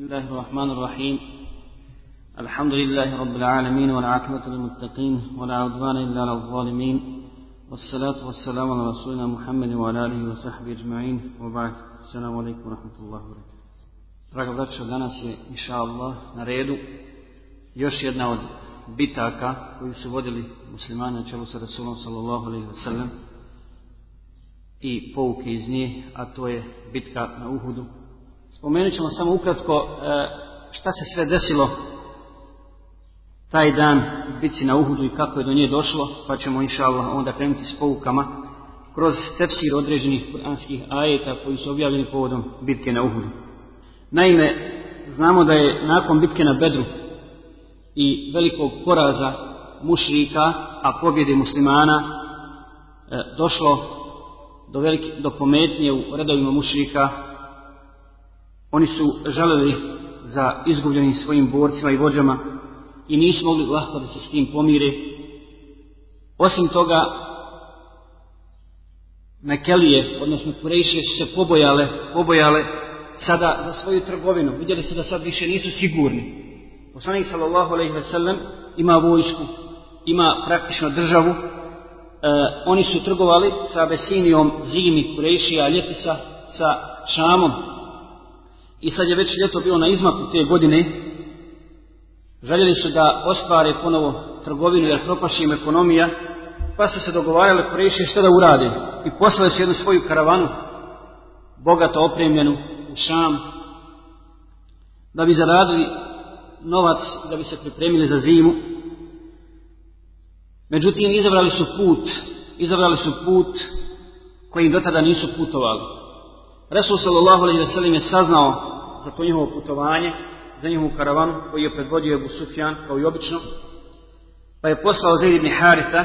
بسم الله الرحمن الرحيم. الحمد لله رب العالمين والعاقبة للمتقين ولا عدوان إلا على الظالمين. والصلاة والسلام على رسولنا محمد وعلى آله وصحبه أجمعين. وبعد السلام عليكم ورحمة الله وبركاته. Draga braćo, danas je, inša Allah, na redu još jedna od bitaka koju su vodili muslimani na čelu sa Rasulom sallallahu alaihi wa sallam i pouke iz nje, a to je bitka na Uhudu. Spomenut ćemo samo ukratko e, šta se sve desilo taj dan u bitci na Uhudu i kako je do nje došlo, pa ćemo inša Allah onda krenuti s poukama kroz tefsir određenih kuranskih ajeta koji su objavljeni povodom bitke na Uhudu. Naime, znamo da je nakon bitke na Bedru i velikog poraza mušrika, a pobjede muslimana, e, došlo do, velike, do pometnje u redovima mušrika. Oni su želeli za izgubljenim svojim borcima i vođama i nisu mogli lahko da se s tim pomire. Osim toga, Mekelije, odnosno Kurejše su se pobojale, pobojale sada za svoju trgovinu. Vidjeli su da sad više nisu sigurni. Poslanik sallallahu alejhi ve sellem ima vojsku, ima praktično državu. E, oni su trgovali sa Abesinijom zimi Kurejšija, sa, sa Šamom. I sad je već ljeto bilo na izmaku te godine. Željeli su da ostvare ponovo trgovinu jer propaši im ekonomija, pa su se dogovarali Kurejšije šta da urade. I poslali su jednu svoju karavanu, bogato opremljenu, u Šam, da bi zaradili novac da bi se pripremili za zimu. Međutim, izabrali su put, izabrali su put koji do tada nisu putovali. Resul sallallahu alaihi wa sallam je saznao za to njihovo putovanje, za njihovu karavanu koji je predvodio Ebu Sufjan kao i obično, pa je poslao Zaid ibn Haritha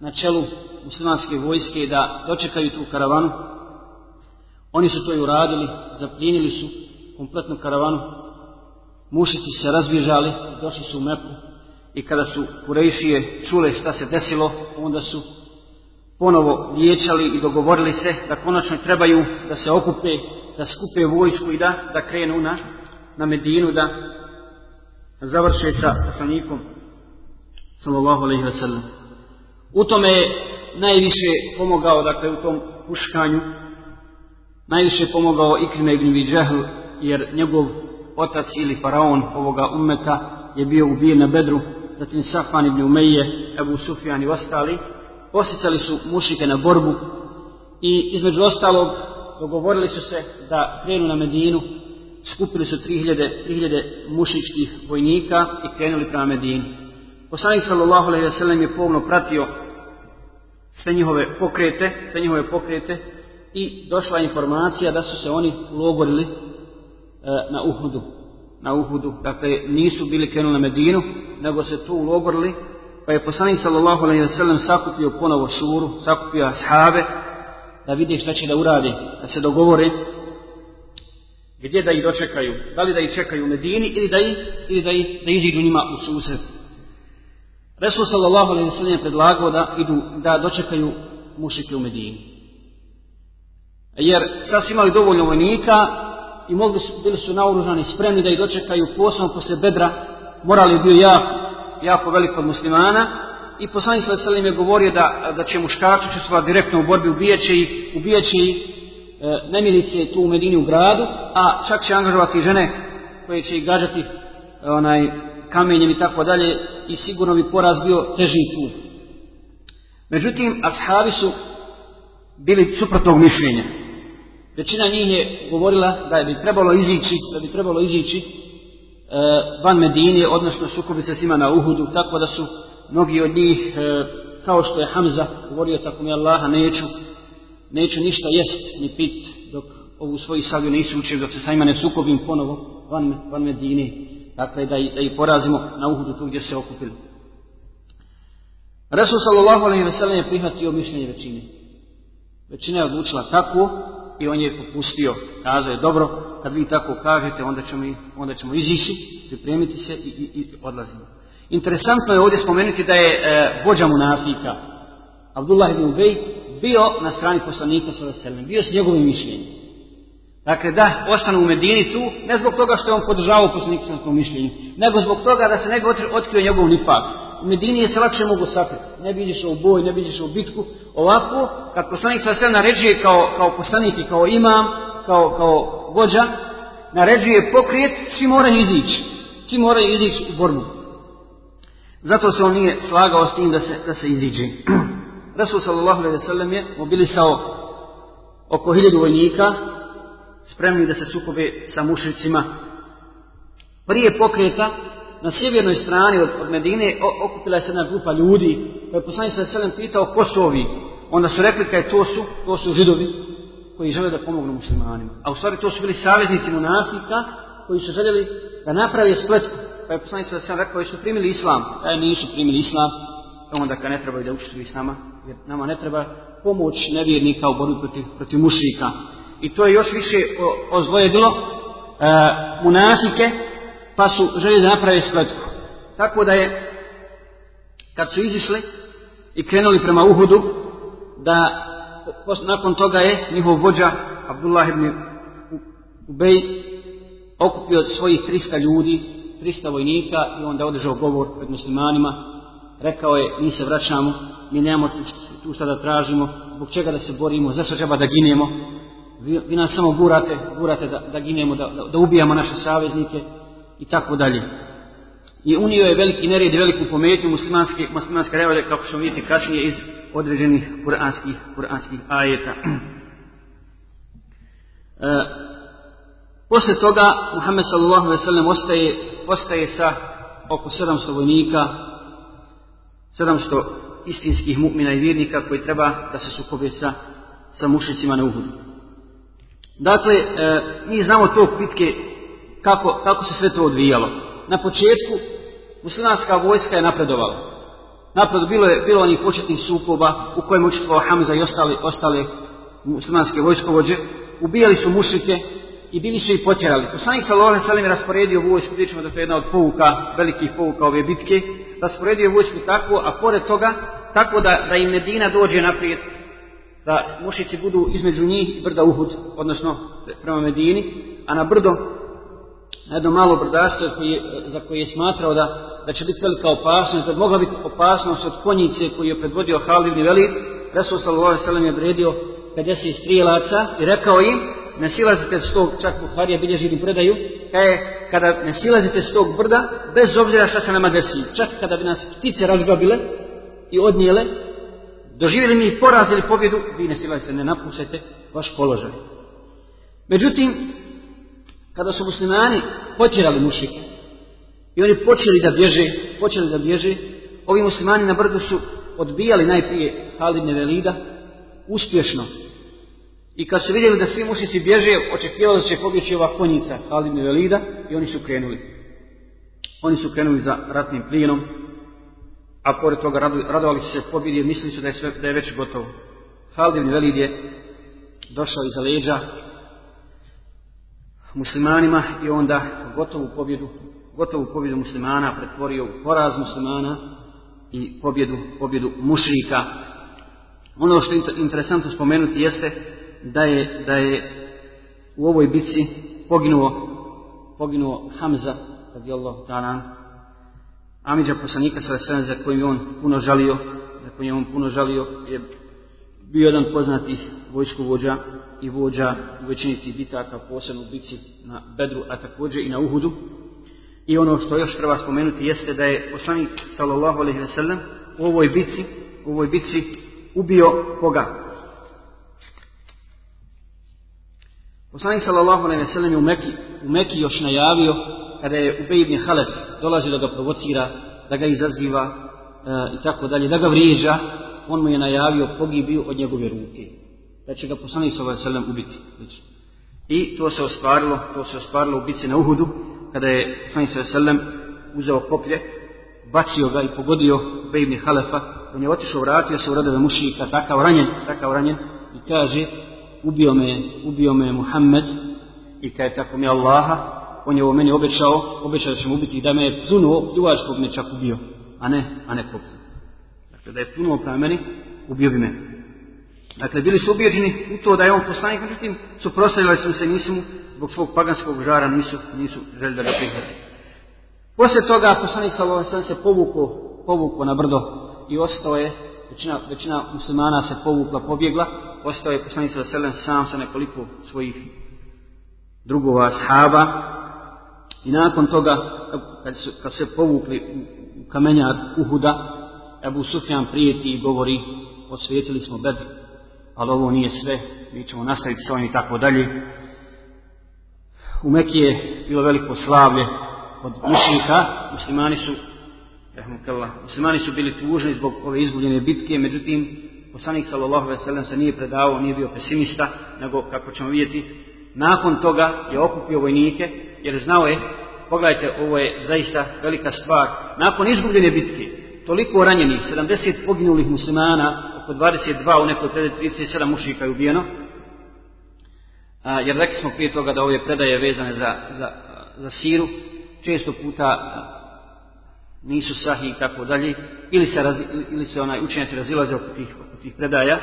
na čelu muslimanske vojske da dočekaju tu karavanu. Oni su to i uradili, zaplijenili su kompletnu karavanu, mušici se razbježali, došli su u Meku i kada su Kurejšije čule šta se desilo, onda su ponovo vječali i dogovorili se da konačno trebaju da se okupe, da skupe vojsku i da, da krenu na, na Medinu, da završe sa poslanikom sallallahu alaihi wa sallam. U tome je najviše pomogao, dakle u tom puškanju, najviše pomogao Ikrime ibn Viđehl, jer njegov otac ili faraon ovoga ummeta je bio ubijen na Bedru, zatim Safan ibn Umeje, Ebu Sufjan i ostali, posjecali su mušike na borbu i između ostalog dogovorili su se da krenu na Medinu, skupili su 3000, 3000 mušičkih vojnika i krenuli prema Medinu. Poslanik sallallahu alejhi ve sellem je pomno pratio sve njihove pokrete, sve njihove pokrete i došla informacija da su se oni ulogorili na Uhudu. Na Uhudu. Dakle, nisu bili krenuli na Medinu, nego se tu ulogorili, pa je poslanik sallallahu alaihi wa sallam sakupio ponovo šuru, sakupio ashave, da vidi šta će da uradi, da se dogovore gdje da ih dočekaju, da li da ih čekaju u Medini ili da, ih, ili da, ih, da iziđu njima u susret. Resul sallallahu alaihi wa sallam je predlagao da idu, da dočekaju mušike u Medini. Jer sad su imali dovoljno vojnika, i mogli su, bili su naoružani spremni da ih dočekaju posebno posle Bedra, moral je bio jako, jako velik od muslimana i poslanik sa Selim je govorio da, da će muškarci učestvovati direktno u borbi, ubijeće ih, ubijeće ih e, nemilice tu u Medini u gradu, a čak će angažovati žene koje će ih gađati onaj, kamenjem i tako dalje i sigurno bi poraz bio teži tu. Međutim, ashabi su bili suprotnog mišljenja. Većina njih je govorila da bi trebalo izići, da bi trebalo izići e, van Medine, odnosno sukobi se svima na Uhudu, tako da su mnogi od njih, e, kao što je Hamza govorio tako mi Allaha, neću, neću ništa jest ni pit dok ovu svoju savju nisu učili, dok se sa njima ne sukobim ponovo van, van Medine, dakle da, da ih porazimo na Uhudu tu gdje se okupili. Resul sallallahu alaihi ve sellem je prihvatio mišljenje većine. Većina je odlučila tako, i on je popustio, kazao je dobro, kad vi tako kažete, onda ćemo, onda ćemo izići, pripremiti se i, i, i odlazimo. Interesantno je ovdje spomenuti da je e, vođa munafika, Abdullah ibn Ubej, bio na strani poslanika sa veselem, bio s njegovim mišljenjem. Dakle, da ostanu u Medini tu, ne zbog toga što je on podržavao poslanika sa tom mišljenju, nego zbog toga da se ne bi otkrio njegov nifak. U Medini je se lakše mogu sakriti. Ne bi išao u boj, ne bi išao u bitku. Ovako, kad poslanik sa sve naređuje kao, kao poslanik i kao imam, kao, kao vođa, naređuje pokrijet, svi moraju izići. Svi moraju izići u borbu. Zato se on nije slagao s tim da se, da se iziđe. Rasul sallallahu alaihi sallam je mobilisao oko hiljadu vojnika, spremni da se sukobe sa mušricima. Prije pokreta, na sjevernoj strani od Medine okupila se jedna grupa ljudi, pa je poslanik sa selem pitao ko su ovi. Onda su rekli kaj to su, to su židovi koji žele da pomognu muslimanima. A u stvari to su bili saveznici monafika koji su željeli da napravi spletku. Pa je poslanik sa selem rekao, su primili islam. Kaj nisu primili islam, onda kad ne trebaju da učestvuju s nama, jer nama ne treba pomoć nevjernika u borbi protiv, protiv mušrika. I to je još više ozlojedilo e, munafike, pa su željeli da naprave spletku. Tako da je, kad su izišli i krenuli prema Uhudu, da nakon toga je njihov vođa Abdullah ibn Ubej okupio svojih 300 ljudi, 300 vojnika i onda održao govor pred muslimanima. Rekao je, mi se vraćamo, mi nemamo tu, šta da tražimo, zbog čega da se borimo, zašto treba da ginemo. Vi, vi nas samo gurate, gurate da, da ginemo, da, da, da ubijamo naše saveznike i tako dalje. I unio je veliki nered i veliku pometnju muslimanske, muslimanske revode, kako ćemo vidjeti kasnije iz određenih kuranskih, kuranskih ajeta. E, poslije toga Muhammed sallallahu alejhi ve ostaje ostaje sa oko 700 vojnika 700 istinskih mu'mina i vjernika koji treba da se sukobe sa, sa mušicima na Uhudu. Dakle, e, mi znamo tog bitke kako, kako se sve to odvijalo. Na početku muslimanska vojska je napredovala. Napred bilo je bilo onih početnih sukoba u kojem učestvovao Hamza i ostali, ostale muslimanske vojskovođe. Ubijali su mušike i bili su ih potjerali. Poslanik alejhi ve sellem rasporedio vojsku, vidimo da to je jedna od pouka, velikih pouka ove bitke, rasporedio vojsku tako, a pored toga tako da da im Medina dođe naprijed, da mušici budu između njih i brda Uhud, odnosno prema Medini, a na brdo na jedno malo brdastvo koji, za koje je smatrao da, da će biti velika opasnost, da mogla biti opasnost od konjice koju je predvodio Halid ibn Velid, Resul sallallahu alejhi je odredio 50 strijelaca i rekao im ne silazite s tog, čak Buharija bilježi predaju, kaže, kada ne silazite s tog brda, bez obzira šta se nama desi, čak kada bi nas ptice razgrabile i odnijele, doživjeli mi poraz ili pobjedu, vi ne silazite, ne napušajte vaš položaj. Međutim, kada su muslimani potjerali mušike i oni počeli da bježe, počeli da bježe, ovi muslimani na brdu su odbijali najprije Halid Nevelida, uspješno, I kad su vidjeli da svi mušici bježe, očekivali da će pobjeći ova konjica Halid ibn Velida i oni su krenuli. Oni su krenuli za ratnim plijenom, a pored toga radovali su se pobjedi jer mislili su da je, sve, da je već gotovo. Halid ibn Velid je došao iza leđa muslimanima i onda gotovu pobjedu, gotovu pobjedu muslimana pretvorio u poraz muslimana i pobjedu, pobjedu mušrika. Ono što je interesantno spomenuti jeste da je, da je u ovoj bici poginuo, poginuo Hamza, radijallahu ta'ala, Amidža poslanika sa za kojim je on puno žalio, za kojim je on puno žalio, je bio jedan poznati vojskovođa i vođa u većini tih bitaka, posebno u bici na Bedru, a također i na Uhudu. I ono što još treba spomenuti jeste da je poslanik sallallahu alejhi ve sellem u ovoj bici, u ovoj bici ubio koga? Poslanik sallallahu alejhi ve sellem u Mekki, u Mekki još najavio kada je Ubej ibn Halef dolazi da ga provocira, da ga izaziva e, i tako dalje, da ga vrijeđa, on mu je najavio pogibiju od njegove ruke. Da će ga poslanik sallallahu alejhi ubiti. I to se ostvarilo, to se ostvarilo u bici na Uhudu, kada je poslanik sallallahu alejhi uzeo koplje, bacio ga i pogodio Ubej ibn Halefa, on je otišao, vratio se u redove mušika, takav ranjen, takav ranjen, i kaže, ubio me, ubio me Muhammed i kad je tako mi Allaha, on je ovo meni obećao, obećao da će mu ubiti da me je plunuo, duvačkog me čak ubio, a ne, a ne kopio. Dakle, da je plunuo prema meni, ubio bi me. Dakle, bili su ubijeđeni u to da je on poslanik, međutim, suprostavili su se, nisu zbog svog paganskog žara, nisu, nisu želi da ga prihvati. Poslije toga poslanik sallallahu se povukao, povukao na brdo i ostao je, većina, većina muslimana se povukla, pobjegla, ostao je poslanik sallallahu sam sa nekoliko svojih drugova sahaba i nakon toga kad su, kad se povukli u kamenjar Uhuda Ebu Sufjan prijeti i govori osvijetili smo Bedr ali ovo nije sve mi ćemo nastaviti s ovim i tako dalje. U Mekije je bilo veliko slavlje od mušnika. Muslimani su muslimani su bili tužni zbog ove izgubljene bitke međutim poslanik sallallahu alejhi ve sellem se nije predavao nije bio pesimista nego kako ćemo vidjeti nakon toga je okupio vojnike, jer znao je, pogledajte, ovo je zaista velika stvar, nakon izgubljene bitke, toliko ranjenih, 70 poginulih muslimana, oko 22 u nekoj 37 mušika je ubijeno, a, jer rekli smo prije toga da ove predaje vezane za, za, za siru, često puta nisu sahi i tako dalje, ili se, razi, ili se onaj učenjaci razilaze oko tih, oko tih predaja.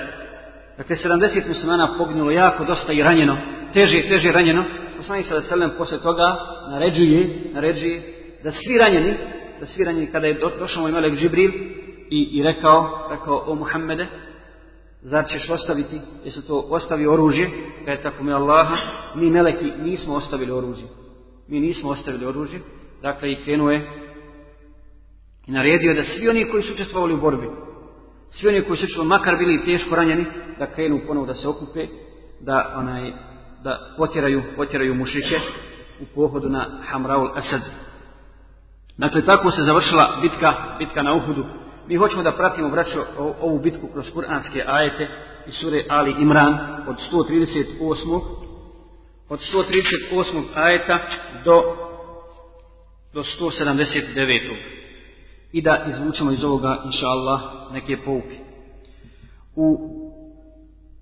Dakle, 70 muslimana poginulo jako, dosta i ranjeno, teže, teže ranjeno, poslanik sa selem posle toga naređuje, naređuje da svi ranjeni, da svi ranjeni kada je do, došao moj melek Džibril i, i rekao, rekao o Muhammede, zar ćeš ostaviti, jesu to ostavi oružje, kada je tako mi Allaha, mi meleki nismo ostavili oružje. Mi nismo ostavili oružje, dakle i krenuo i naredio da svi oni koji su učestvovali u borbi, svi oni koji su učestvovali, makar bili teško ranjeni, da krenu ponovo da se okupe, da onaj da potjeraju, potjeraju mušike u pohodu na Hamraul Asad. Dakle, tako se završila bitka, bitka na Uhudu. Mi hoćemo da pratimo, braćo, ovu bitku kroz kuranske ajete iz sure Ali Imran od 138. od 138. ajeta do, do 179. I da izvučemo iz ovoga, inša Allah, neke pouke. U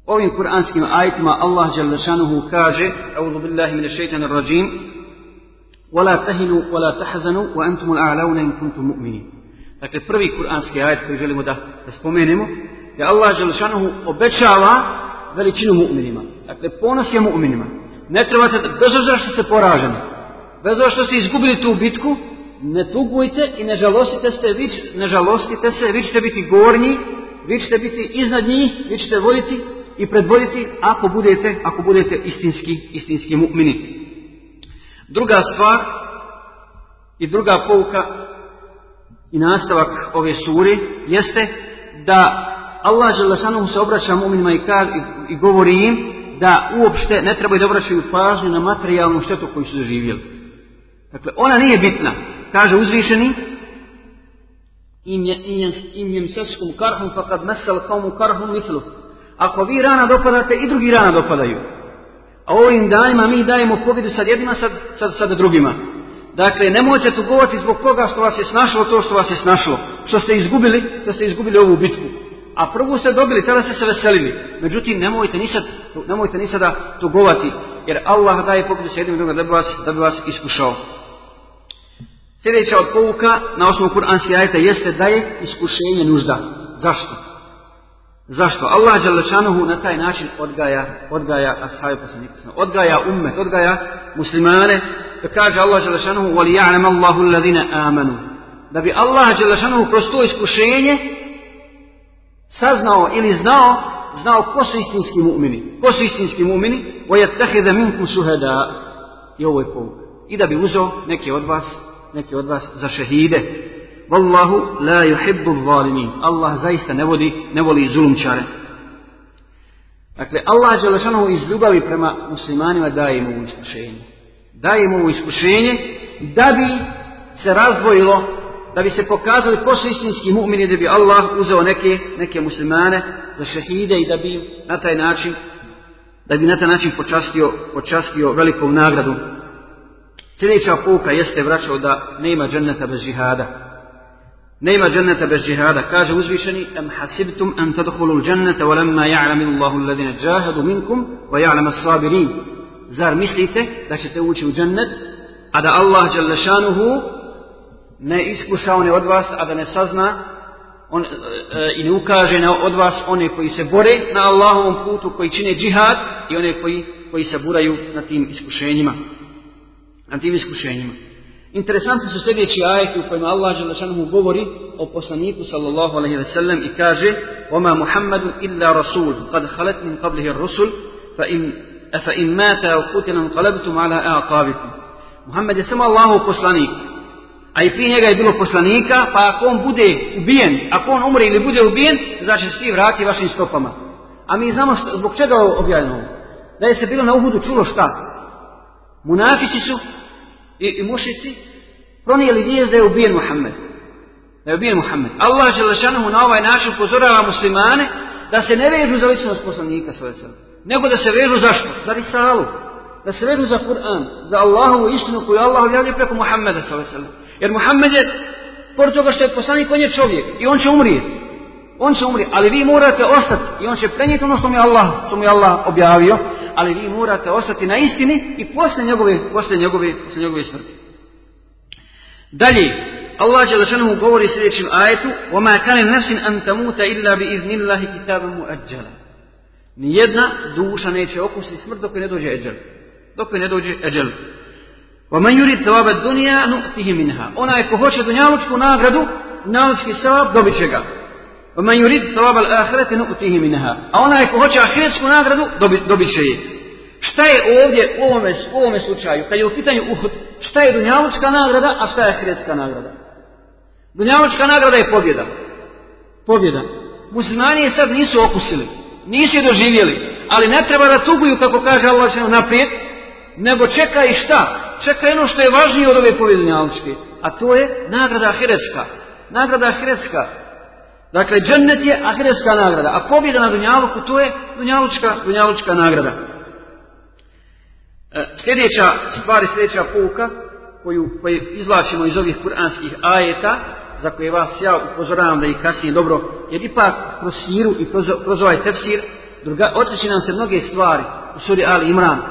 ovim kuranskim ajitima Allah Đalešanuhu kaže Auzu billahi mine šeitanir rajim وَلَا تَهِنُوا وَلَا تَحْزَنُوا وَأَنْتُمُ الْأَعْلَوْنَ إِن كُنْتُمْ مُؤْمِنِينَ Dakle, prvi kuranski ajet koji želimo da, da spomenemo je Allah Đalešanuhu obećava veličinu mu'minima. Dakle, ponos je mu'minima. Ne trebate, bez obzira što ste poraženi, bez obzira što ste izgubili tu bitku, ne tugujte i ne žalostite se, vi, ne žalostite se, vi ćete biti gornji, vi ćete biti iznad njih, vi ćete voditi i predvoditi ako budete, ako budete istinski, istinski mu'mini. Druga stvar i druga pouka i nastavak ove suri jeste da Allah Želešanu se obraća mu'minima i, kar, i, i govori im da uopšte ne trebaju da obraćaju pažnju na materijalnu štetu koju su doživjeli. Dakle, ona nije bitna. Kaže uzvišeni im je im jem seskum karhum pa kad mesel kaumu karhum mitlu. Ako vi rana dopadate i drugi rana dopadaju. A ovim danima mi dajemo pobjedu sad jednima, sad, sad, sad drugima. Dakle, nemojte tu govoriti zbog toga što vas je snašlo to što vas je snašlo. Što ste izgubili, što ste izgubili ovu bitku. A prvu ste dobili, tada ste se veselili. Međutim, nemojte ni sad, nemojte ni sada tugovati. Jer Allah daje pobjedu sa jednim drugim da bi vas, da bi vas iskušao. Sljedeća od povuka na osnovu kuranske ajeta jeste da je iskušenje nužda. Zašto? Zašto? Allah Đalešanuhu na taj način odgaja, odgaja ashabi poslanika. Odgaja ummet, odgaja muslimane Da kaže Allah Đalešanuhu وَلِيَعْلَمَ اللَّهُ الَّذِينَ آمَنُوا Da bi Allah Đalešanuhu kroz to iskušenje saznao ili znao znao ko su istinski mu'mini. Ko su istinski mu'mini? وَيَتَّخِذَ مِنْكُمْ شُهَدَا I ovo je povuk. I da bi uzeo neke od vas, neke od vas za šehide. Wallahu la yuhibbu zalimin. Allah zaista ne vodi, ne voli zulumčare. Dakle, Allah Đelešanovu iz ljubavi prema muslimanima daje im ovo iskušenje. Daje ovo iskušenje da bi se razdvojilo, da bi se pokazali ko su istinski mu'mini, da bi Allah uzeo neke, neke muslimane za šehide i da bi na taj način da bi na taj način počastio, počastio velikom nagradu. Sljedeća pouka jeste vraćao da nema dženneta bez džihada. Nema dženneta bez džihada. Kaže uzvišeni, am hasibtum an tadkhulu al-jannata walamma ya'lamu Allahu alladhina jahadu minkum wa ya'lamu as-sabirin Zar mislite da ćete ući u džennet, a da Allah dželle šanuhu ne iskuša one od vas, a da ne sazna on, e, e, i ne ukaže na, od vas one koji se bore na Allahovom putu, koji čine džihad i one koji, koji se buraju na tim iskušenjima. Na tim iskušenjima. Interesantni su sljedeći ajeti u kojima Allah Đelešanuhu govori o poslaniku sallallahu alaihi ve sellem i kaže وَمَا مُحَمَّدٌ إِلَّا رَسُولٌ قَدْ خَلَتْ مِنْ قَبْلِهِ الرُّسُلُ فَإِنْ Efe in mata u kutilan kalebitum ala aqabikum. Muhammed je samo Allahov poslanik. A i prije njega je bilo poslanika, pa ako on bude ubijen, ako on umre ili bude ubijen, znači svi vrati vašim stopama. A mi znamo što, zbog čega objavljeno Da je se bilo na uhudu čulo šta? Munafici su i, i mušici pronijeli vijest da je ubijen Muhammed. Da je ubijen Muhammed. Allah Želešanohu na ovaj način upozorava muslimane da se ne vežu za ličnost poslanika sve Nego da se vežu zašto? Za risalu. Da se vežu za Kur'an. Za Allahovu istinu koju Allah objavlja preko Muhammeda svojca. Jer Muhammed je, pored toga što je poslanik, on je čovjek. I on će umrijeti. On će umrijeti. Ali vi morate ostati. I on će prenijeti ono što mu je Allah, što mu je Allah objavio. Ali vi morate ostati na istini i posle njegove, posle njegove, posle njegove smrti. Dalje, Allah Đelešanu govori sljedećim ajetu وَمَا كَانِ نَفْسٍ أَن تَمُوتَ إِلَّا بِإِذْنِ اللَّهِ كِتَابًا مُؤَجَّلًا Nijedna duša neće okusiti smrt dok ne dođe eđel. Dok ne dođe eđel. وَمَنْ يُرِدْ تَوَابَ الدُّنِيَا نُؤْتِهِ مِنْهَا Onaj ko hoće dunjalučku nagradu, dunjalučki savab, dobit će ga. وَمَنْ يُرِدْ تَوَابَ الْآخِرَةِ نُؤْتِهِ مِنْهَا A onaj ko hoće ahiretsku nagradu, dobit, dobit će je. Šta je ovdje u ovome, u ovome slučaju? Kad je u pitanju Uhud, šta je dunjalučka nagrada, a šta je ahiretska nagrada? Dunjalučka nagrada je pobjeda. Pobjeda. Muslimani je sad nisu okusili, nisu je doživjeli, ali ne treba da tuguju, kako kaže Allah će naprijed, nego čeka i šta? Čeka ono što je važnije od ove pobjede dunjalučke, a to je nagrada ahiretska. Nagrada ahiretska. Dakle, džennet je ahiretska nagrada, a pobjeda na dunjaluku to je dunjalučka, dunjalučka nagrada. E, sljedeća stvar i sljedeća pouka koju, koju izlačimo iz ovih kuranskih ajeta, za koje vas ja upozoravam da ih kasnije dobro, jer ipak kroz siru i kroz, ovaj tefsir, druga, otkrići nam se mnoge stvari u suri Ali Imran. E,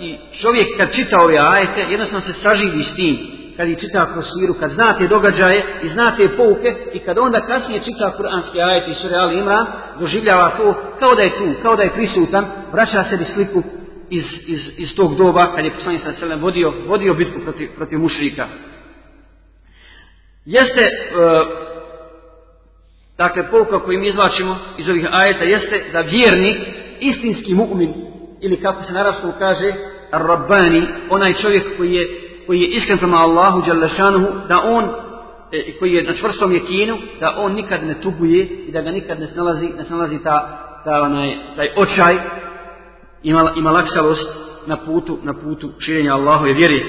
I čovjek kad čita ove ajete, jednostavno se saživi s tim, kad ih čita kroz siru, kad znate događaje i znate pouke i kad onda kasnije čita kuranske ajete i suri Ali Imran, doživljava to kao da je tu, kao da je prisutan, vraća sebi sliku iz, iz, iz tog doba kad je poslanik sa vodio, vodio bitku protiv, protiv mušrika. Jeste, e, dakle, pouka koju mi izlačimo iz ovih ajeta jeste da vjernik, istinski mu'min, ili kako se na arabskom kaže, rabbani, onaj čovjek koji je, koji je iskren prema Allahu, Đalešanuhu, da on, e, koji je na čvrstom jekinu, da on nikad ne tuguje i da ga nikad ne snalazi, ne snalazi ta, ta onaj, taj očaj, ima, ima na putu, na putu širenja Allahove vjere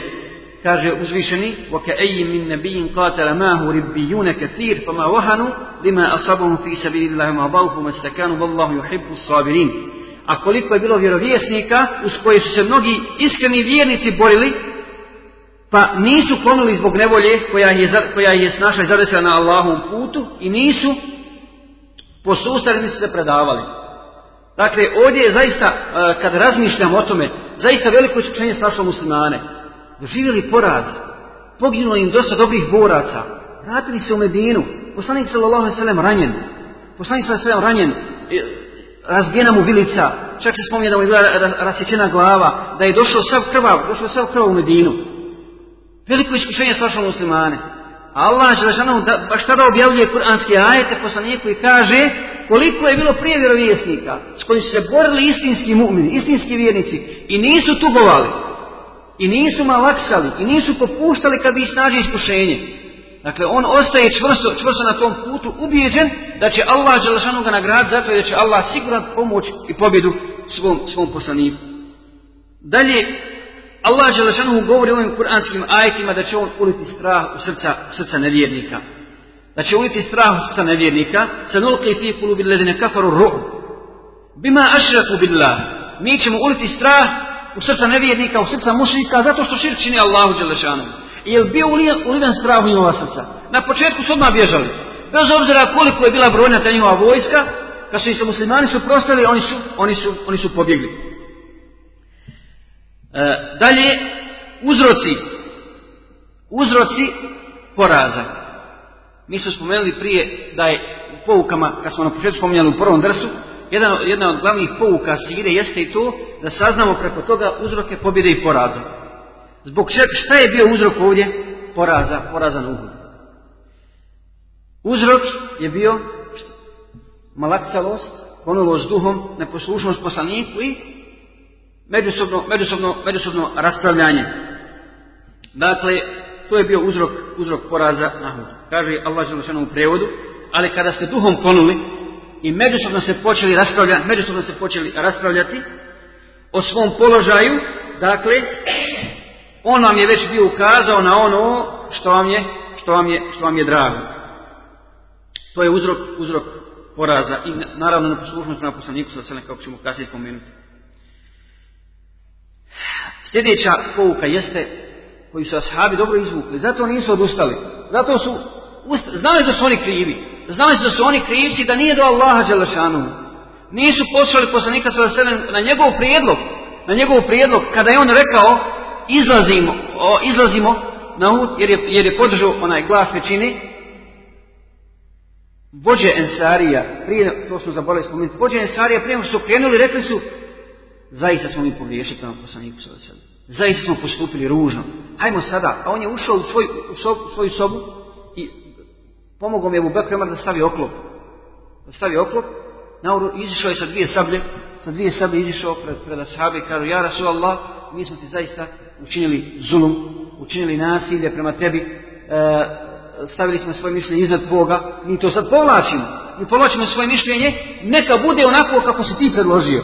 Kaže uzvišeni, وَكَأَيِّ مِنْ نَبِيٍ قَاتَلَ مَاهُ رِبِّيُّونَ كَثِيرٌ فَمَا وَهَنُوا لِمَا أَصَابَهُمْ فِي سَبِيلِ اللَّهِ مَا ضَعُفُوا مَا اسْتَكَانُوا وَاللَّهُ يُحِبُّ الصَّابِرِينَ A koliko je bilo vjerovjesnika uz koje su se mnogi iskreni vjernici borili, pa nisu klonili zbog nevolje koja je, koja je snašla i zadesila na Allahovom putu i nisu posustali, nisu se predavali. Dakle, ovdje je zaista, e, kad razmišljam o tome, zaista veliko iskušenje snašlo muslimane. Doživjeli poraz, poginulo im dosta dobrih boraca, vratili se u Medinu, poslanik sallallahu alejhi ranjen. Poslanik sallallahu alejhi ranjen, razbijena mu vilica, čak se spominje da mu je bila rasjećena glava, da je došao sav krvav, došao sav krvav u Medinu. Veliko iskušenje snašlo muslimane. Allah Želešanu da, baš tada objavljuje kuranske ajete poslaniku i kaže koliko je bilo prije vjerovjesnika s kojim su se borili istinski mu'mini, istinski vjernici i nisu tugovali i nisu malaksali i nisu popuštali kad bi ih snaži iskušenje. Dakle, on ostaje čvrsto, čvrsto na tom putu, ubijeđen da će Allah Želešanu ga nagrad zato da će Allah siguran pomoć i pobjedu svom, svom poslaniku. Dalje, Allah Želešanu govori u ovim kuranskim ajetima da će on uliti strah u srca, srca nevjernika. Da će uliti strah u srca nevjernika. Se nulqi fi kulubi ledine kafaru ru'u. Bima ašraku billah. Mi ćemo uliti strah u srca nevjernika, u srca mušnika, zato što širk čini Allahu Đelešanu. I je bio uliden strah u njihova srca? Na početku su odmah bježali. Bez obzira koliko je bila brojna ta njihova vojska, kad su im se muslimani suprostali, oni su, oni su, oni su pobjegli. E, dalje, uzroci. Uzroci poraza. Mi smo spomenuli prije da je u poukama, kad smo na početku spominjali u prvom drsu, jedan, jedna od glavnih pouka sire jeste i to da saznamo preko toga uzroke pobjede i poraza. Zbog šta je bio uzrok ovdje poraza, poraza na uhudu? Uzrok je bio malaksalost, ponulost duhom, neposlušnost poslaniku i međusobno, međusobno, međusobno raspravljanje. Dakle, to je bio uzrok, uzrok poraza na hudu. Kaže Allah u prevodu, ali kada ste duhom klonuli i međusobno se počeli raspravljati, međusobno se počeli raspravljati o svom položaju, dakle, on vam je već bio ukazao na ono što vam je, što vam je, što vam je drago. To je uzrok, uzrok poraza i naravno neposlušnost na poslaniku sa kako ćemo kasnije spomenuti. Sljedeća pouka jeste koju su ashabi dobro izvukli. Zato nisu odustali. Zato su znali da su oni krivi. Znali da su oni krivci da nije do Allaha Đelešanu. Nisu poslali poslanika sallallahu na njegov prijedlog. Na njegov prijedlog kada je on rekao izlazimo, o, izlazimo na jer je, jer je podržao onaj glas većine vođe Ensarija, prije, to smo zaboravili spomenuti, vođe Ensarija prije su krenuli, rekli su, zaista smo mi pogriješili prema poslaniku sada Zaista smo postupili ružno. Hajmo sada, a on je ušao u, svoj, u, svoju sobu i pomogao mi je u Bekr da stavi oklop. Da stavi oklop, nauru, izišao je sa dvije sablje, sa dvije sablje izišao pred, pred ashabi i kažu, ja Allah, mi smo ti zaista učinili zulum, učinili nasilje prema tebi, e, stavili smo svoje mišljenje iznad tvoga, mi to sad povlačimo. Mi povlačimo svoje mišljenje, neka bude onako kako si ti predložio.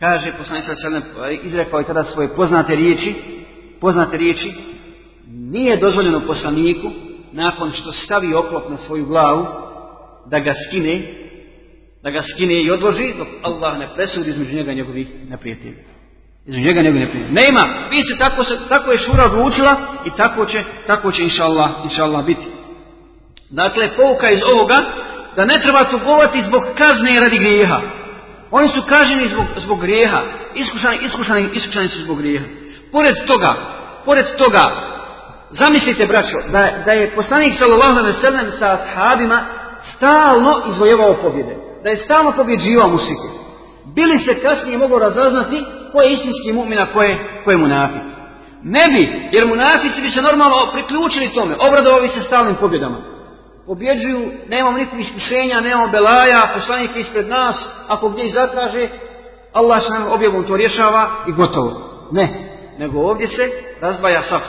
Kaže poslanik izrekao je tada svoje poznate riječi, poznate riječi, nije dozvoljeno poslaniku nakon što stavi oklop na svoju glavu da ga skine, da ga skine i odloži dok Allah ne presudi između njega njegovih neprijatelja. Između njega njegovih neprijatelja. Nema, vi se tako, se, tako je šura odlučila i tako će, tako će inša Allah, inša Allah biti. Dakle, pouka iz ovoga da ne treba tugovati zbog kazne radi grijeha. Oni su kaženi zbog, zbog grijeha. Iskušani, iskušani, iskušani su zbog grijeha. Pored toga, pored toga, zamislite braćo, da, da je poslanik sallallahu alejhi ve sa ashabima stalno izvojevao pobjede. Da je stalno pobjeđivao mušike. Bili se kasnije moglo razaznati ko je istinski mu'min, a ko je, ko je munafik. Ne bi, jer munafici bi se normalno priključili tome, obradovali se stalnim pobjedama pobjeđuju, nemamo nikakvih iskušenja, nemamo belaja, poslanik ispred nas, ako gdje i zatraže, Allah se nam objavom to rješava i gotovo. Ne, nego ovdje se razdvaja saf.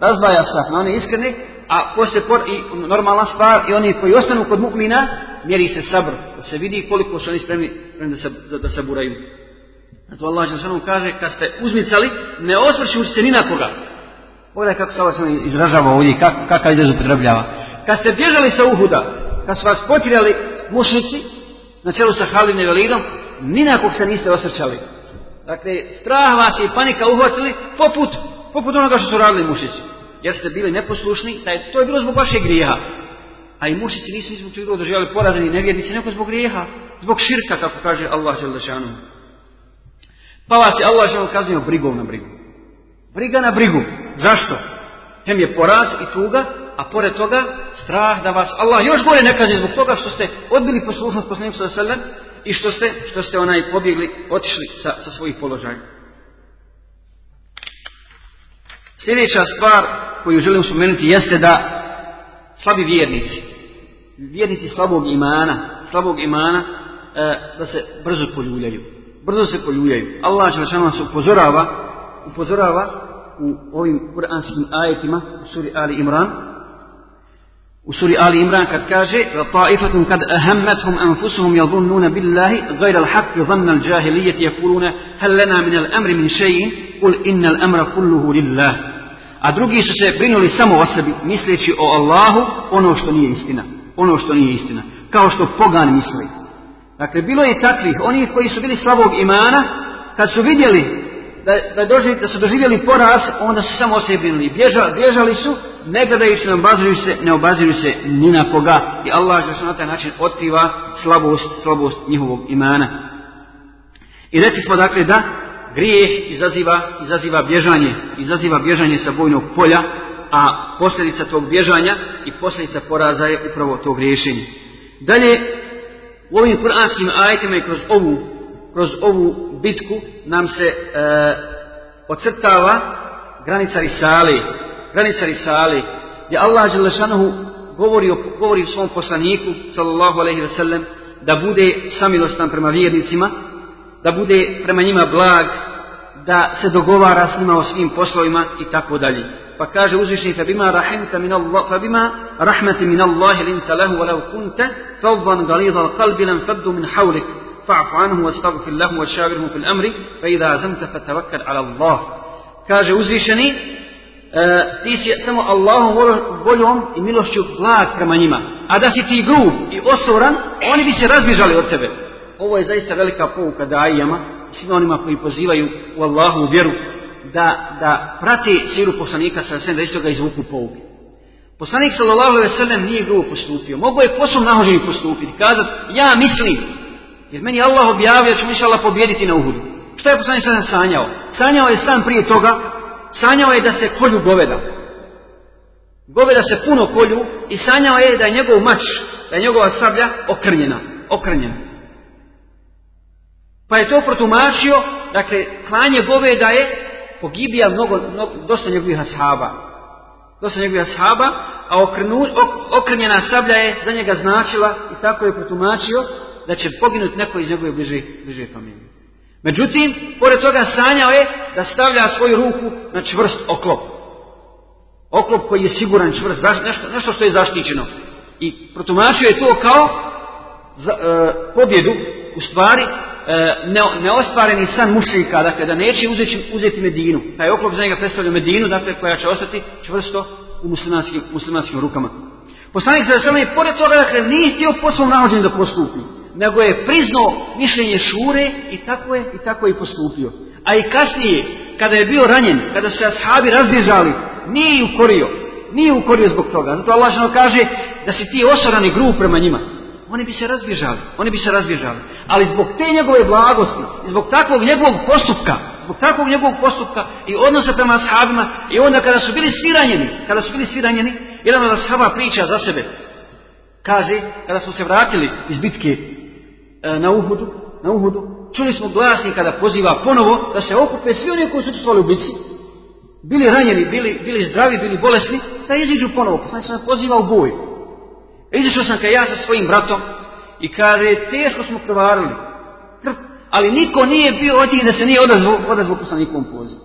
Razdvaja saf na one iskrene, a poslije por, i normalna stvar, i oni koji ostanu kod mu'mina, mjeri se sabr, da se vidi koliko su oni spremni, spremni da, se, da, da saburaju. Zato Allah kaže, kad ste uzmicali, ne osvrćujući se ni na koga. Pogledaj kako se Allah izražava ovdje, kak, kakav izraz upotrebljava kad ste bježali sa Uhuda, kad su vas potirali mušnici, na čelu sa Halidom i Velidom, ni na kog se niste osvrćali. Dakle, strah vas i panika uhvatili poput, poput onoga što su radili mušici. Jer ste bili neposlušni, taj, to je bilo zbog vašeg grijeha. A i mušici nisu zbog čega doživjeli porazeni nevjernici, nego zbog grijeha. Zbog širka, kako kaže Allah Želešanu. Pa vas je Allah Želešanu kaznio brigom na brigu. Briga na brigu. Zašto? Hem je poraz i tuga, a pored toga strah da vas Allah još gore ne kaže zbog toga što ste odbili poslušnost poslaniku sallallahu i što ste što ste onaj pobjegli, otišli sa, sa svojih položaja. Sljedeća stvar koju želim spomenuti jeste da slabi vjernici, vjernici slabog imana, slabog imana, e, da se brzo poljuljaju. Brzo se poljuljaju. Allah se upozorava, upozorava u ovim kuranskim ajetima u suri Ali Imran u suri Ali Imran kad kaže طائفة kad أهمتهم أنفسهم يظنون بالله غير الحق ظن الجاهلية يقولون لنا من الأمر من شيء إن الأمر كله لله a drugi su se brinuli samo o sebi misleći o Allahu ono što nije istina ono što nije istina kao što pogan misli dakle bilo je takvih oni koji su bili slabog imana kad su vidjeli da, da, doživ, da su doživjeli poraz, onda su samo o brinuli. Bježali, bježali su, ne gledajući, ne obaziruju se, ne obaziruju se ni na koga. I Allah na taj način otkriva slabost, slabost njihovog imana. I rekli smo dakle da grijeh izaziva, izaziva bježanje, izaziva bježanje sa bojnog polja, a posljedica tog bježanja i posljedica poraza je upravo to griješenje. Dalje, u ovim kuranskim ajetima i kroz ovu, kroz ovu bitku nam se e, ocrtava granica risale, granica risale, gdje Allah Đelešanuhu govori, govori svom poslaniku, sallallahu alaihi ve sellem, da bude samilostan prema vjernicima, da bude prema njima blag, da se dogovara s njima o svim poslovima i tako dalje. Pa kaže uzvišni fa bima rahimta min Allah fa bima rahmati min Allah linta lahu walau kunta faddan ghalidha alqalbi lam faddu min hawlik fa'fu anhu wastaghfir lahu washawirhum fil amri fa idha azamta fatawakkal ala Allah kaže uzvišeni e, ti si samo Allahom voljom i milošću blag prema njima. A da si ti grub i osoran oni bi se razbježali od tebe. Ovo je zaista velika pouka dajama svima onima koji pozivaju u Allahu u vjeru da, da prate siru poslanika sa da isto ga izvuku pouke. Poslanik sallallahu alejhi ve sellem nije grubo postupio. Mogu je posvom nahođeni postupiti, kazati ja mislim jer meni Allah objavio da ćemo inshallah pobijediti na Uhudu. Šta je poslanik sallallahu sanjao? Sanjao je sam prije toga, sanjao je da se kolju goveda. Goveda se puno kolju i sanjao je da je njegov mač, da je njegova sablja okrnjena, okrnjena. Pa je to protumačio, dakle, klanje goveda je pogibija mnogo, mnogo, dosta njegovih ashaba. Dosta njegovih ashaba, a okrnu, ok, okrnjena sablja je za njega značila i tako je protumačio da će poginuti neko iz njegove bliže, bliže familije. Međutim, pored toga sanjao je da stavlja svoju ruku na čvrst oklop. Oklop koji je siguran čvrst, nešto, nešto što je zaštićeno. I protumačio je to kao za, e, pobjedu, u stvari, neostvareni san mušrika, dakle da neće uzeti, uzeti Medinu. Taj oklop za njega predstavlja Medinu, dakle koja će ostati čvrsto u muslimanskim, muslimanskim rukama. Poslanik za i pored toga, dakle, nije htio po svom nahođenju da postupi, nego je priznao mišljenje šure i tako je i tako je postupio. A i kasnije, kada je bio ranjen, kada se ashabi razbježali, nije ukorio, nije ukorio zbog toga. Zato Allah kaže da si ti osorani grub prema njima oni bi se razbježali, oni bi se razbježali. Ali zbog te njegove blagosti, zbog takvog njegovog postupka, zbog takvog njegovog postupka i odnosa prema sahabima, i onda kada su bili svi ranjeni, kada su bili svi ranjeni, jedan od sahaba priča za sebe, kaže, kada smo se vratili iz bitke e, na Uhudu, na Uhudu, čuli smo glasnika da poziva ponovo da se okupe svi oni koji su učestvovali u bitci, bili ranjeni, bili, bili zdravi, bili bolesni, da iziđu ponovo, poslanik sam poziva u boj. Izišao sam kaj ja sa svojim bratom i kaže, teško smo krvarili. Ali niko nije bio od da se nije odazvao, odazvao poslanikom pozivu.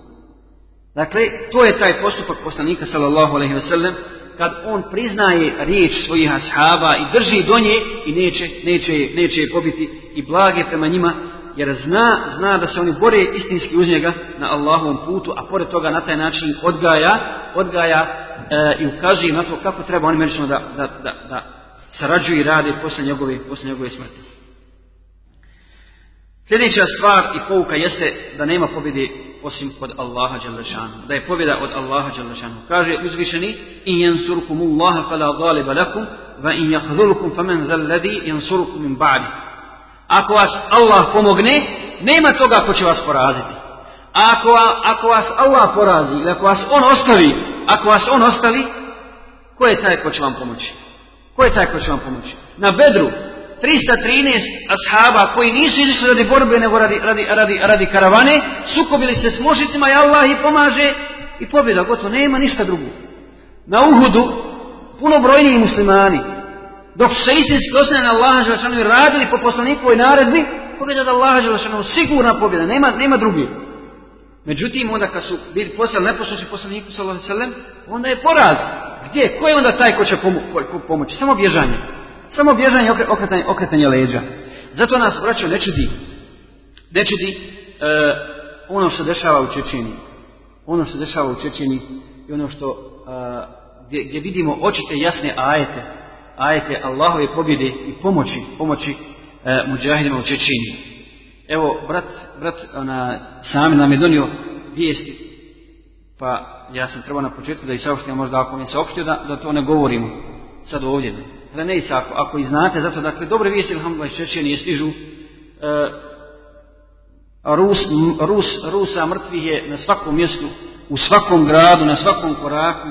Dakle, to je taj postupak poslanika sallallahu alaihi ve sellem kad on priznaje riječ svojih ashaba i drži do nje i neće, neće, neće je pobiti i blage prema njima jer zna, zna da se oni bore istinski uz njega na Allahovom putu, a pored toga na taj način odgaja, odgaja e, i ukazuje na to kako treba oni međusobno da, da, da, da sarađuju i rade posle njegove, posle njegove smrti. Sljedeća stvar i pouka jeste da nema pobjede osim kod Allaha Đalešanu. Da je pobjeda od Allaha Đalešanu. Kaže uzvišeni in jansurkum Allaha fala galiba lakum va in jahdulukum famen zal ladhi jansurukum min ba'di. Ako vas Allah pomogne, nema toga ko će vas poraziti. Ako, ako vas Allah porazi ako vas On ostavi, ako vas On ostavi, ko je taj ko će vam pomoći? Ko je taj ko će vam pomoći? Na Bedru 313 ashaba koji nisu izišli radi borbe nego radi, radi, radi, radi karavane, sukobili se s mušicima i Allah ih pomaže i pobjeda, gotovo, nema ništa drugo. Na Uhudu puno brojniji muslimani, dok su se istinski osnovne na Allaha Želešanu i radili po poslanikovoj naredbi, pobjeda da Allaha Želešanu, sigurna pobjeda, nema, nema drugi. Međutim, onda kad su bili poslali neposlušni poslaniku sallallahu onda je poraz. Gdje? Ko je onda taj ko će pomo pomoći? Samo bježanje. Samo bježanje okretanje, okretanje leđa. Zato nas vraća ne čudi. Ne čudi e, ono što dešava u Čečini. Ono što dešava u Čečini i ono što e, gdje, gdje vidimo očite jasne ajete. Ajete Allahove pobjede i pomoći, pomoći e, muđahidima u Čečini. Evo, brat, brat ona, sami nam je donio vijesti, pa ja sam trebao na početku da ih saopštim, možda ako mi je saopštio, da, da to ne govorimo sad ovdje. Da ne isa, ako, ako i znate, zato dakle, dobre vijesti, alhamdulillah, češće nije stižu, e, Rus, Rus, Rusa mrtvih je na svakom mjestu, u svakom gradu, na svakom koraku,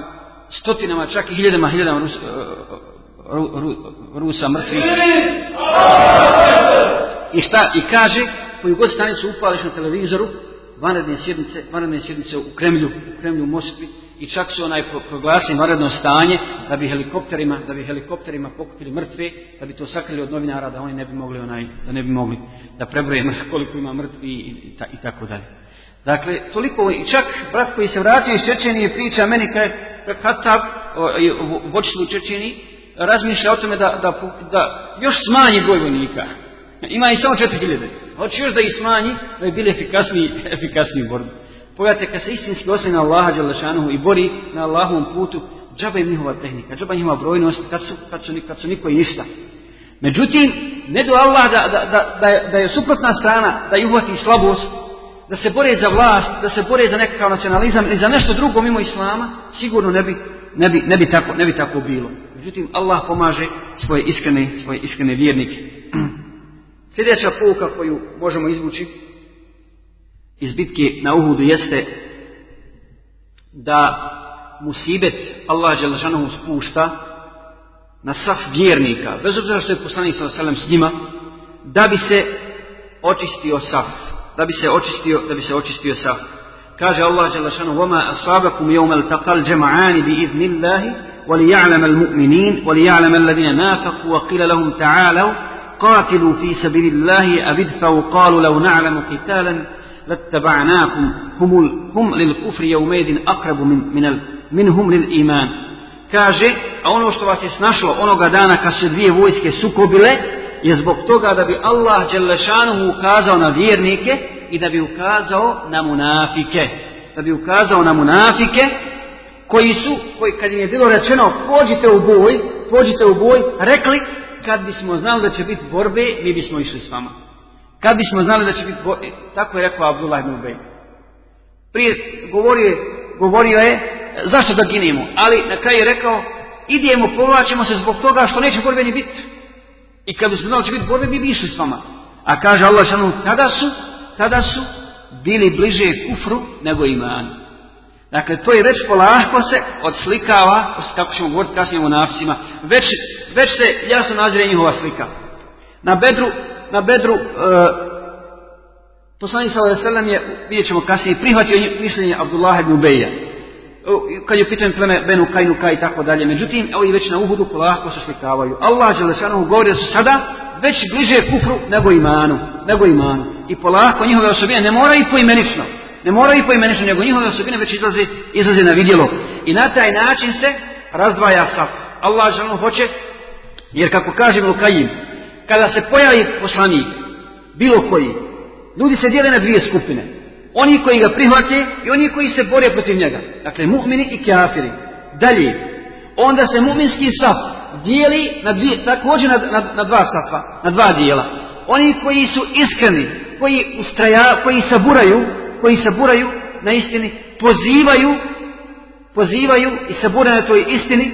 stotinama, čak i hiljadama, hiljadama Rus, Rusa mrtvih. I šta? I kaže, koju god stanicu upališ na televizoru, vanredne sjednice, vanredne sjednice u Kremlju, u Kremlju u Moskvi, i čak su onaj proglasili vanredno stanje da bi helikopterima, da bi helikopterima pokupili mrtve, da bi to sakrili od novinara da oni ne bi mogli onaj, da ne bi mogli da prebroje koliko ima mrtvi i, i, i tako dalje. Dakle, toliko i čak brat koji se vratio iz Čečenije priča meni kaj Hatab, vočstvo u Čečeniji, razmišlja o tome da, da, da još smanji broj vojnika. Ima i samo 4000. Hoće još da ih smanji, da bi bili efikasniji, efikasniji borbi. Pogledajte, kad se istinski osmi na Allaha Đalešanuhu i bori na Allahovom putu, džaba im njihova tehnika, džaba njihova brojnost, kad su, kad su, kad su niko i ništa. Međutim, ne do Allah da, da, da, da, je, da je suprotna strana, da ih uhvati slabost, da se bore za vlast, da se bore za nekakav nacionalizam ili za nešto drugo mimo Islama, sigurno ne bi, ne bi, ne bi, tako, ne bi tako bilo. Međutim, Allah pomaže svoje iskrene, svoje iskrene vjernike. Sljedeća pouka koju možemo izvući iz bitke na Uhudu jeste da musibet Allah Đelešanohu spušta na saf vjernika, bez obzira što je poslanik sa selem s njima, da bi se očistio saf, da bi se očistio, da bi se očistio saf. Kaže Allah Đelešanohu, وَمَا أَصَابَكُمْ يَوْمَ الْتَقَى الْجَمَعَانِ بِإِذْنِ اللَّهِ وليعلم المؤمنين وليعلم الذين نافقوا وقيل لهم تعالوا قاتلوا في سبيل الله أبدفوا قالوا لو نعلم قتالا لاتبعناكم هم, هم للكفر يومئذ أقرب من, من ال, منهم للإيمان kaže, a ono što vas je snašlo onoga dana kad su dvije vojske sukobile, je zbog toga da bi Allah Đelešanuhu ukazao na vjernike i da bi ukazao na munafike. Da bi ukazao na munafike koji su, koji kad im je bilo rečeno pođite u boj, pođite u boj, rekli kad bismo znali da će biti borbe, mi bismo išli s vama. Kad bismo znali da će biti borbe, tako je rekao Abdullah ibn Ubej. Prije govorio, govorio je zašto da ginemo, ali na kraju je rekao idemo, povlačimo se zbog toga što neće borbe ni biti. I kad bismo znali da će biti borbe, mi bi išli s vama. A kaže Allah šanu, tada su, tada su bili bliže kufru nego imanu. Dakle, to je već polako se odslikava, kako ćemo govoriti kasnije o nafisima, već, već se jasno nazire njihova slika. Na bedru, na bedru, e, poslanik sallallahu je, vidjet ćemo kasnije, prihvatio mišljenje Abdullah ibn Ubeja. Kad je pitan pleme Benu Kajnu Kaj i tako dalje. Međutim, evo i već na Uhudu polako se slikavaju. Allah Želešanohu govori da su sada već bliže kufru nego imanu. Nego imanu. I polako njihove osobine ne moraju poimenično. Ne moraju poimenično, nego njihove osobine već izlaze, izlaze na vidjelo. I na taj način se razdvaja saf. Allah žalno hoće, jer kako kaže Lukajim, kada se pojavi poslanik, bilo koji, ljudi se dijele na dvije skupine. Oni koji ga prihvate i oni koji se bore protiv njega. Dakle, mu'mini i kafiri. Dalje, onda se mu'minski saf dijeli na dvije, također na, na, na dva safa, na dva dijela. Oni koji su iskreni, koji ustraja, koji saburaju, koji saburaju na istini, pozivaju, pozivaju i saburaju na toj istini,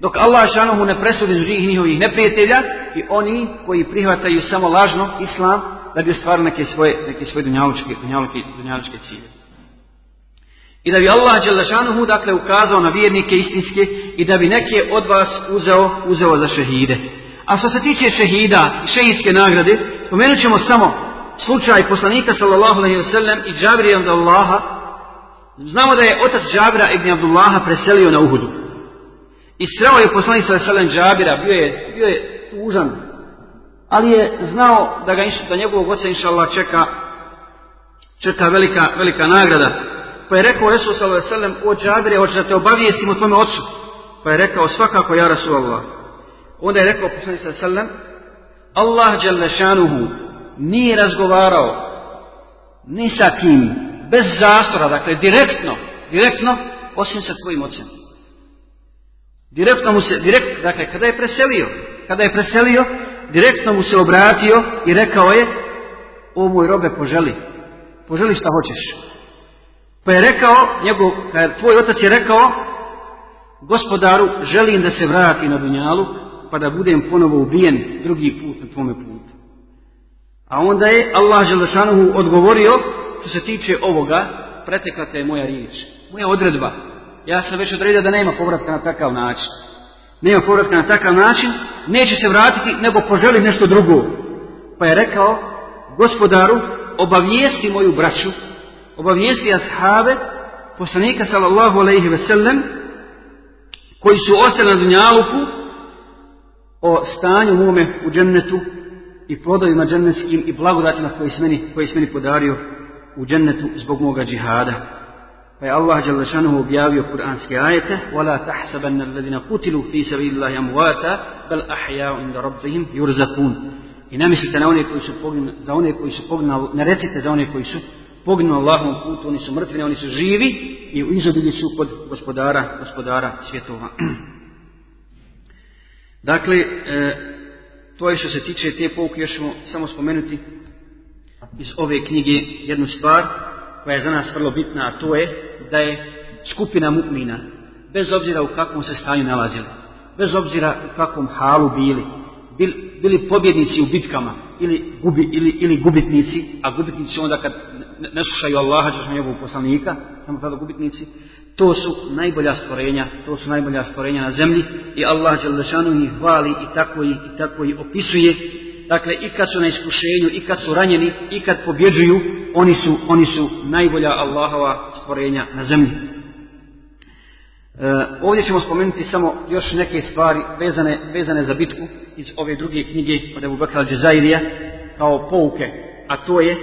dok Allah šanuhu ne presudi iz njihovih neprijatelja i oni koji prihvataju samo lažno islam da bi ostvarili neke svoje, neke svoje dunjalučke, dunjalučke cilje. I da bi Allah Đelešanuhu dakle ukazao na vjernike istinske i da bi neke od vas uzeo, uzeo za šehide. A što se tiče šehida i šehidske nagrade, spomenut ćemo samo slučaj poslanika sallallahu alaihi wa sallam i Džabira ibn Allaha, znamo da je otac Džabira ibn Abdullaha preselio na Uhudu. I sreo je poslanik sallallahu alaihi wa sallam Džabira, bio je, bio je tužan, ali je znao da, ga, da njegovog oca inša Allah čeka, čeka velika, velika nagrada. Pa je rekao Resul sallallahu alaihi wa sallam, o Džabire, hoće da te obavijestim o tvome ocu. Pa je rekao, svakako ja Rasul Allah. Onda je rekao poslanik sallallahu alaihi wa sallam, Allah dželle šanuhu nije razgovarao ni sa kim, bez zastora, dakle direktno, direktno, osim sa tvojim ocem. Direktno mu se, direkt, dakle, kada je preselio, kada je preselio, direktno mu se obratio i rekao je, o moj robe, poželi, poželi šta hoćeš. Pa je rekao, njegov, tvoj otac je rekao, gospodaru, želim da se vrati na Dunjalu, pa da budem ponovo ubijen drugi put na tvome putu. A onda je Allah Želešanuhu odgovorio, što se tiče ovoga, pretekla te je moja riječ, moja odredba. ja sam već odredio da nema povratka na takav način. Nema povratka na takav način, neće se vratiti, nego poželi nešto drugo. Pa je rekao, gospodaru, obavijesti moju braću, obavijesti ashave, poslanika sallallahu alaihi ve sellem, koji su ostali na dunjaluku, o stanju mome u džennetu i plodovima džennetskim i blagodatima koje je meni, koje je meni podario u džennetu zbog moga džihada. Pa je Allah Đalešanuhu objavio kuranske ajete وَلَا تَحْسَبَنَّ الَّذِينَ قُتِلُوا فِي سَبِيلِ اللَّهِ أَمْوَاتًا بَلْ أَحْيَاءٌ عِنْدَ رَبِّهِمْ يُرْزَقُونَ I ne mislite na one koji su poginuli, za one koji su poginuli, ne recite za one koji su poginuli Allahom putu, oni su mrtvi, oni su živi i u izobilju su kod gospodara, gospodara svjetova. dakle, e, to je što se tiče te pouke, još ćemo samo spomenuti iz ove knjige jednu stvar koja je za nas vrlo bitna, a to je da je skupina mu'mina, bez obzira u kakvom se stanju nalazili, bez obzira u kakvom halu bili, bili, bili pobjednici u bitkama ili, gubi, ili, ili gubitnici, a gubitnici onda kad ne slušaju Allaha, njegovog poslanika, samo tada gubitnici, to su najbolja stvorenja, to su najbolja stvorenja na zemlji i Allah Đelešanu ih hvali i tako ih, i tako ih opisuje. Dakle, i kad su na iskušenju, i kad su ranjeni, i kad pobjeđuju, oni su, oni su najbolja Allahova stvorenja na zemlji. E, ovdje ćemo spomenuti samo još neke stvari vezane, vezane za bitku iz ove druge knjige od Ebu Bekra Džezairija kao pouke, a to je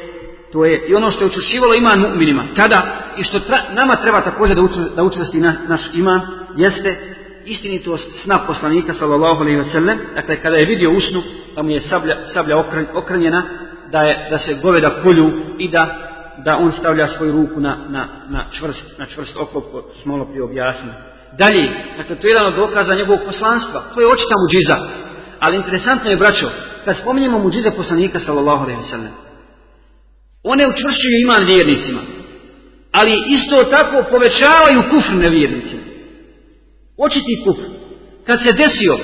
to je i ono što je učušivalo iman mu'minima tada i što tra, nama treba također da, uču, da učvrsti na, naš iman jeste istinitost sna poslanika sallallahu alejhi ve sellem dakle kada je vidio usnu da mu je sablja, sablja okrenjena da, je, da se goveda kulju i da da on stavlja svoju ruku na, na, na čvrst, na čvrst oklop, ko smo malo prije. Dalje, dakle, to je jedan od dokaza njegovog poslanstva, to je očita muđiza. Ali interesantno je, braćo, kad spominjemo muđize poslanika, sallallahu alaihi sallam, one učvršćuju iman vjernicima, ali isto tako povećavaju kufr nevjernicima. Očiti kufr. Kad se desio,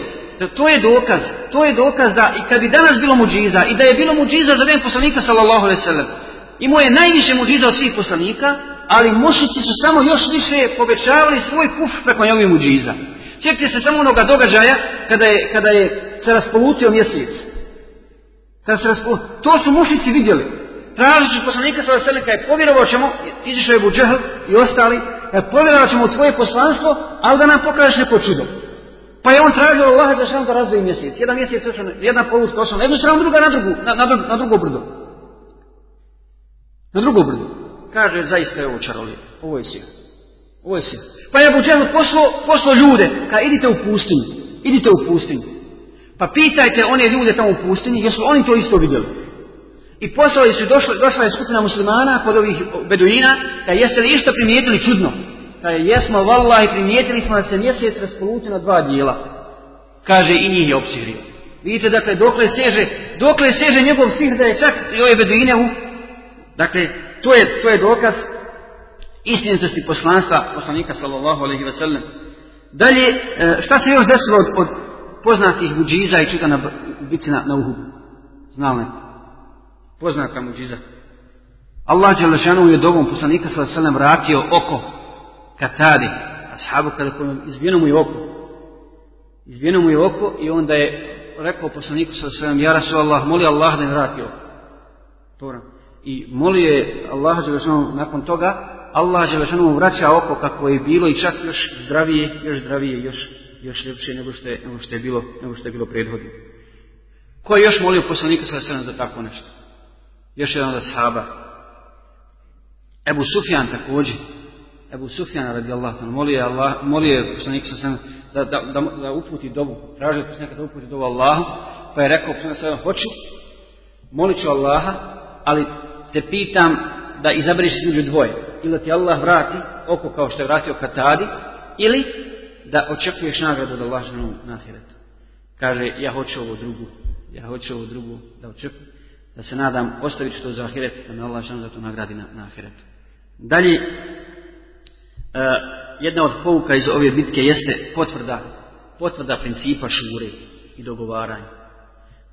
to je dokaz, to je dokaz da i kad bi danas bilo muđiza i da je bilo muđiza za vrijeme poslanika sallallahu alejhi ve imao je najviše muđiza od svih poslanika, ali mušici su samo još više povećavali svoj kuf preko njegovih muđiza. Sjetite se samo onoga događaja kada je, kada je se raspolutio mjesec. Kada se raspolutio. To su mušici vidjeli. Tražući poslanika sa vaselika je povjerovao ćemo, izišao je Buđehl i ostali, je povjerovao ćemo u tvoje poslanstvo, ali da nam pokažeš neko čudo. Pa je on tražio Allah da sam da razvoji mjesec. Jedan mjesec ošao, jedna polutka na jednu stranu, druga na drugu, na, na, na drugo brdo. Na drugo brdo. Kaže, zaista je ovo čarolije. Ovo je. Ovo je. Pa je Abu Džehl poslo, ljude. Ka idite u pustinju. Idite u pustinju. Pa pitajte one ljude tamo u pustinji, jesu oni to isto vidjeli. I poslali su, došla, došla je skupina muslimana kod ovih beduina, da jeste li išto primijetili čudno. Kaže, jesmo, vallahi, primijetili smo da se mjesec raspoluti na dva dijela. Kaže, i njih je opsihrio. Vidite, dakle, dokle seže, dokle seže njegov sihr da je čak i ove beduine u... Dakle, to je, to je dokaz istinitosti poslanstva poslanika sallallahu alaihi ve sellem. Dalje, e, šta se još desilo od, od poznatih muđiza i čuda na bici na, na Uhudu? Znali Poznata muđiza. Allah Đelešanu je dovom poslanika ve sellem vratio oko Katadi, ashabu kada izbijeno mu je oko. Izbijeno mu je oko i onda je rekao poslaniku ve sellem, ja Rasulallah, moli Allah da mi vrati oko. I molio je Allaha Đelešanu nakon toga, Allah Đelešanu vraća oko kako je bilo i čak još zdravije, još zdravije, još, još ljepše nego što je, što je bilo, nego što je bilo prethodno. Ko je još molio poslanika sa sve za tako nešto? Još jedan od sahaba. Ebu Sufjan također. Ebu Sufjan radi Allah, molio je, Allah, molio je da, da, da, da uputi dobu, tražio je poslanika da uputi dobu Allahu, pa je rekao poslanika sa hoću, molit ću Allaha, ali te pitam da izabereš između dvoje. Ili ti Allah vrati oko kao što je vratio Katadi, ili da očekuješ nagradu od Allah na. Kaže, ja hoću ovo drugu, ja hoću ovo drugu da očekujem, da se nadam ostaviti što za ahiret, da me Allah za to nagradi na, na ahiretu. Dalje, uh, jedna od pouka iz ove bitke jeste potvrda, potvrda principa šure i dogovaranja.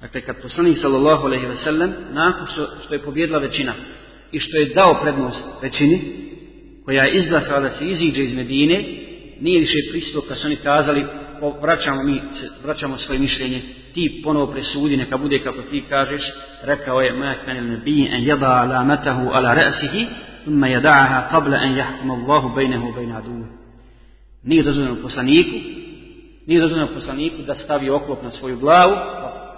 Dakle, kad poslanik sallallahu alaihi ve sellem, nakon što, što je pobjedila većina i što je dao prednost većini, koja je izglasala da se iziđe iz Medine nije više pristup kad su oni kazali vraćamo mi vraćamo svoje mišljenje ti ponovo presudi neka bude kako ti kažeš rekao je ma kanil nabi an yada alamatahu ala ra'sihi thumma qabla an yahkum Allahu bainahu wa bain aduwwi nije dozvoljeno poslaniku nije dozvoljeno poslaniku da stavi oklop na svoju glavu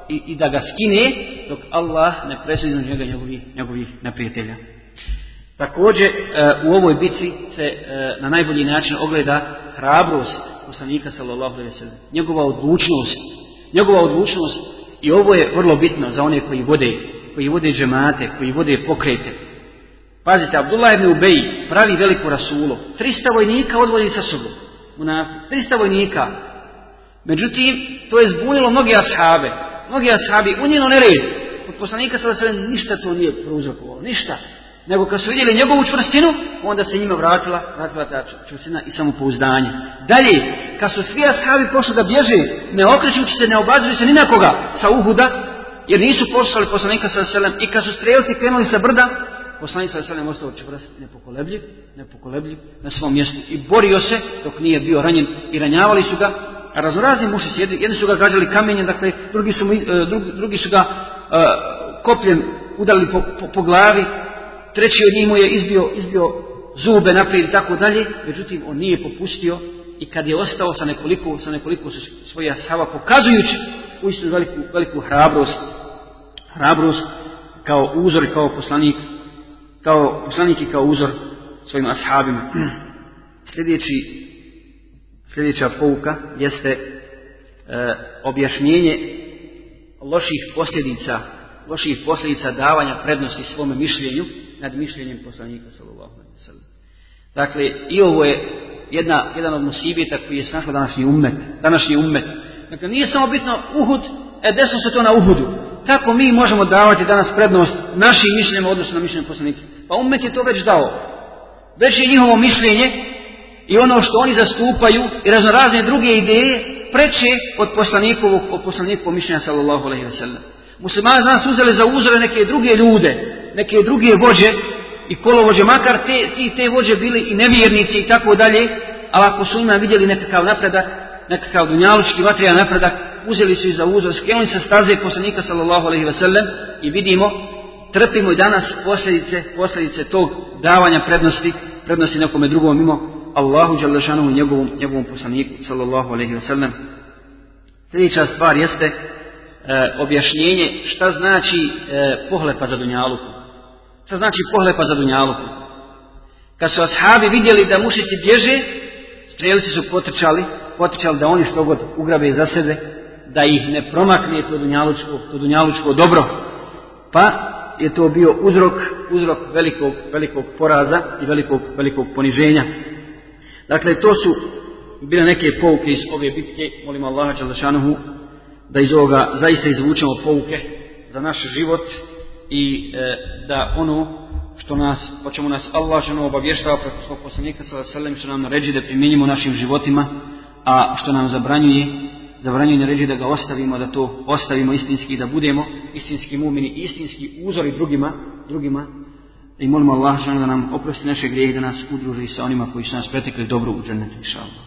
i, i da ga skine dok Allah ne presudi njega njegovih, njegovih neprijatelja. Također u ovoj bici se na najbolji način ogleda hrabrost poslanika sallallahu alejhi ve sellem, njegova odlučnost, njegova odlučnost i ovo je vrlo bitno za one koji vode, koji vode džemate, koji vode pokrete. Pazite, Abdullah ibn Ubej pravi veliku rasulu, 300 vojnika odvodi sa sobom. 300 vojnika. Međutim, to je zbunilo mnoge ashabe. Mnogi ashabi unijelo nered. Od poslanika ve sellem ništa to nije prouzrokovalo, ništa nego kad su vidjeli njegovu čvrstinu, onda se njima vratila, vratila ta čvrstina i samopouzdanje. Dalje, kad su svi ashabi pošli da bježe, ne okrećući se, ne obazuju se ni na koga sa Uhuda, jer nisu poslali poslanika sa selem, i kad su strelci krenuli sa brda, poslanik sa selem ostao čvrst, nepokolebljiv, nepokolebljiv na svom mjestu i borio se dok nije bio ranjen i ranjavali su ga, a raznorazni muši se, jedni su ga gađali kamenjem, dakle, drugi su, drugi, drugi su ga uh, kopljem udarili po, po, po glavi, treći od njih mu je izbio, izbio zube naprijed i tako dalje, međutim on nije popustio i kad je ostao sa nekoliko, sa nekoliko svoja sava pokazujući u istu veliku, veliku hrabrost, hrabrost kao uzor i kao poslanik, kao poslanik i kao uzor svojim ashabima. Sljedeći, sljedeća pouka jeste e, objašnjenje loših posljedica loših posljedica davanja prednosti svome mišljenju nad mišljenjem poslanika sallallahu. Dakle, i ovo je jedna, jedan od musibeta koji je snašao današnji ummet. Današnji ummet. Dakle, nije samo bitno Uhud, e desno se to na Uhudu. Kako mi možemo davati danas prednost našim mišljenjima odnosno na mišljenje poslanika? Pa ummet je to već dao. Već je njihovo mišljenje i ono što oni zastupaju i raznorazne druge ideje preče od poslanikovog, od poslanikovog mišljenja sallallahu alejhi ve sellem. Muslimani danas uzeli za uzore neke druge ljude, neke druge vođe i kolovođe, makar te, ti te vođe bili i nevjernici i tako dalje, ali ako su ima vidjeli nekakav napredak, nekakav dunjalučki materijan napredak, uzeli su i za uzor, skrenuli sa staze poslanika sallallahu alaihi sellem i vidimo, trpimo i danas posljedice, posljedice tog davanja prednosti, prednosti nekome drugom mimo Allahu Đalešanu i njegovom, njegovom poslaniku sallallahu alaihi sellem. Sljedeća stvar jeste e, objašnjenje šta znači e, pohlepa za dunjaluku. Šta znači pohlepa za dunjaluku? Kad su ashabi vidjeli da mušici bježe, strelci su potrčali, potrčali da oni što god ugrabe za sebe, da ih ne promakne to dunjalučko, to dunjalučko dobro. Pa je to bio uzrok, uzrok velikog, velikog poraza i velikog, velikog poniženja. Dakle, to su bile neke pouke iz ove bitke, molimo Allaha Đalešanuhu, da iz ovoga zaista izvučemo pouke za naš život i e, da ono što nas, po čemu nas Allah ženo obavještava preko svog poslanika sa selem što nam naređi da primjenjimo našim životima, a što nam zabranjuje, zabranjuje naređi da ga ostavimo, da to ostavimo istinski, da budemo istinski mumini, istinski uzori drugima, drugima i molimo Allah ženo da nam oprosti naše grijehe, da nas udruži sa onima koji su nas pretekli dobro u džennetu, inša Allah.